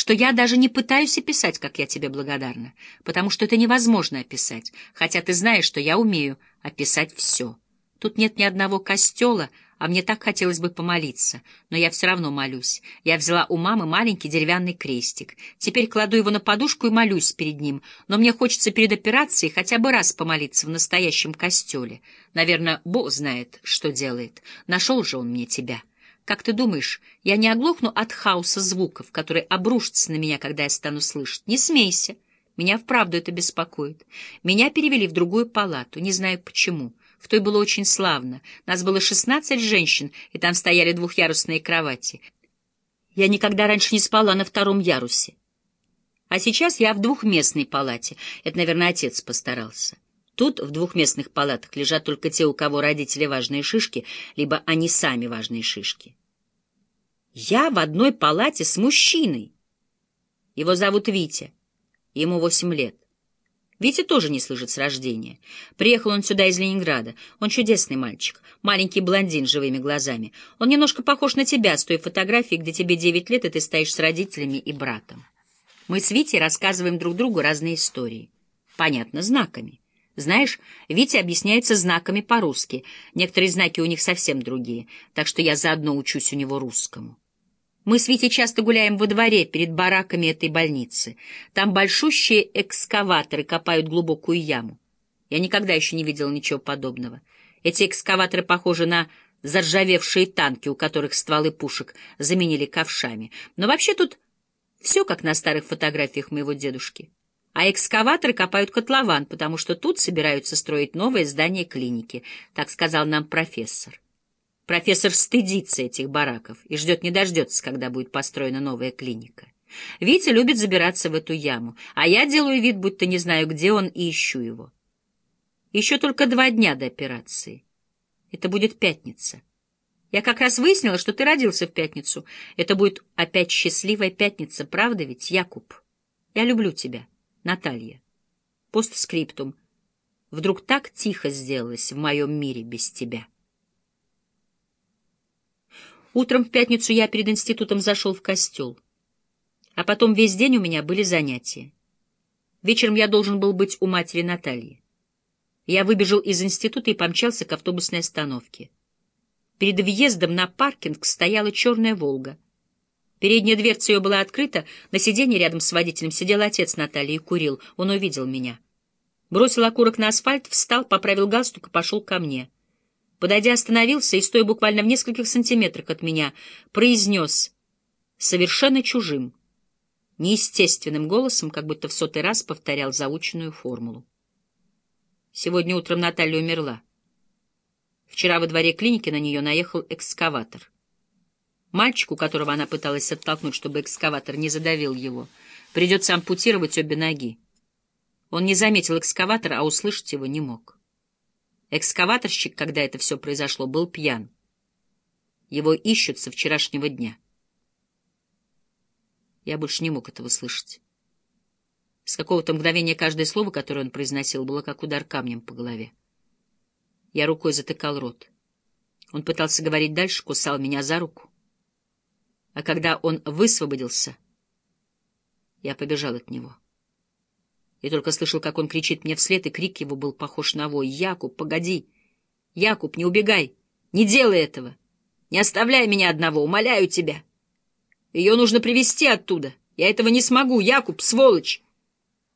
что я даже не пытаюсь описать, как я тебе благодарна, потому что это невозможно описать, хотя ты знаешь, что я умею описать все. Тут нет ни одного костела, а мне так хотелось бы помолиться, но я все равно молюсь. Я взяла у мамы маленький деревянный крестик. Теперь кладу его на подушку и молюсь перед ним, но мне хочется перед операцией хотя бы раз помолиться в настоящем костеле. Наверное, Бог знает, что делает. Нашел же он мне тебя. Как ты думаешь, я не оглохну от хаоса звуков, которые обрушатся на меня, когда я стану слышать? Не смейся. Меня вправду это беспокоит. Меня перевели в другую палату, не знаю почему. В той было очень славно. Нас было шестнадцать женщин, и там стояли двухъярусные кровати. Я никогда раньше не спала на втором ярусе. А сейчас я в двухместной палате. Это, наверное, отец постарался. Тут в двухместных палатах лежат только те, у кого родители важные шишки, либо они сами важные шишки. Я в одной палате с мужчиной. Его зовут Витя. Ему восемь лет. Витя тоже не слышит с рождения. Приехал он сюда из Ленинграда. Он чудесный мальчик, маленький блондин с живыми глазами. Он немножко похож на тебя с той фотографии, где тебе девять лет, и ты стоишь с родителями и братом. Мы с Витей рассказываем друг другу разные истории. Понятно, знаками. Знаешь, Витя объясняется знаками по-русски. Некоторые знаки у них совсем другие, так что я заодно учусь у него русскому. Мы с Витей часто гуляем во дворе перед бараками этой больницы. Там большущие экскаваторы копают глубокую яму. Я никогда еще не видел ничего подобного. Эти экскаваторы похожи на заржавевшие танки, у которых стволы пушек заменили ковшами. Но вообще тут все как на старых фотографиях моего дедушки. А экскаваторы копают котлован, потому что тут собираются строить новое здание клиники, так сказал нам профессор. Профессор стыдится этих бараков и ждет не дождется, когда будет построена новая клиника. Витя любит забираться в эту яму, а я делаю вид, будто не знаю, где он, и ищу его. Еще только два дня до операции. Это будет пятница. Я как раз выяснила, что ты родился в пятницу. Это будет опять счастливая пятница, правда ведь, Якуб? Я люблю тебя, Наталья. Постскриптум. Вдруг так тихо сделалось в моем мире без тебя. Утром в пятницу я перед институтом зашел в костел. А потом весь день у меня были занятия. Вечером я должен был быть у матери Натальи. Я выбежал из института и помчался к автобусной остановке. Перед въездом на паркинг стояла черная «Волга». Передняя дверца ее была открыта, на сиденье рядом с водителем сидел отец Натальи и курил. Он увидел меня. Бросил окурок на асфальт, встал, поправил галстук и пошел ко мне. Подойдя, остановился и, стоя буквально в нескольких сантиметрах от меня, произнес совершенно чужим, неестественным голосом, как будто в сотый раз повторял заученную формулу. Сегодня утром Наталья умерла. Вчера во дворе клиники на нее наехал экскаватор. Мальчику, которого она пыталась оттолкнуть, чтобы экскаватор не задавил его, придется ампутировать обе ноги. Он не заметил экскаватора, а услышать его не мог. Экскаваторщик, когда это все произошло, был пьян. Его ищут со вчерашнего дня. Я больше не мог этого слышать. С какого-то мгновения каждое слово, которое он произносил, было как удар камнем по голове. Я рукой затыкал рот. Он пытался говорить дальше, кусал меня за руку. А когда он высвободился, я побежал от него. Я только слышал, как он кричит мне вслед, и крик его был похож на вой. «Якуб, погоди! Якуб, не убегай! Не делай этого! Не оставляй меня одного, умоляю тебя! Ее нужно привести оттуда! Я этого не смогу! Якуб, сволочь!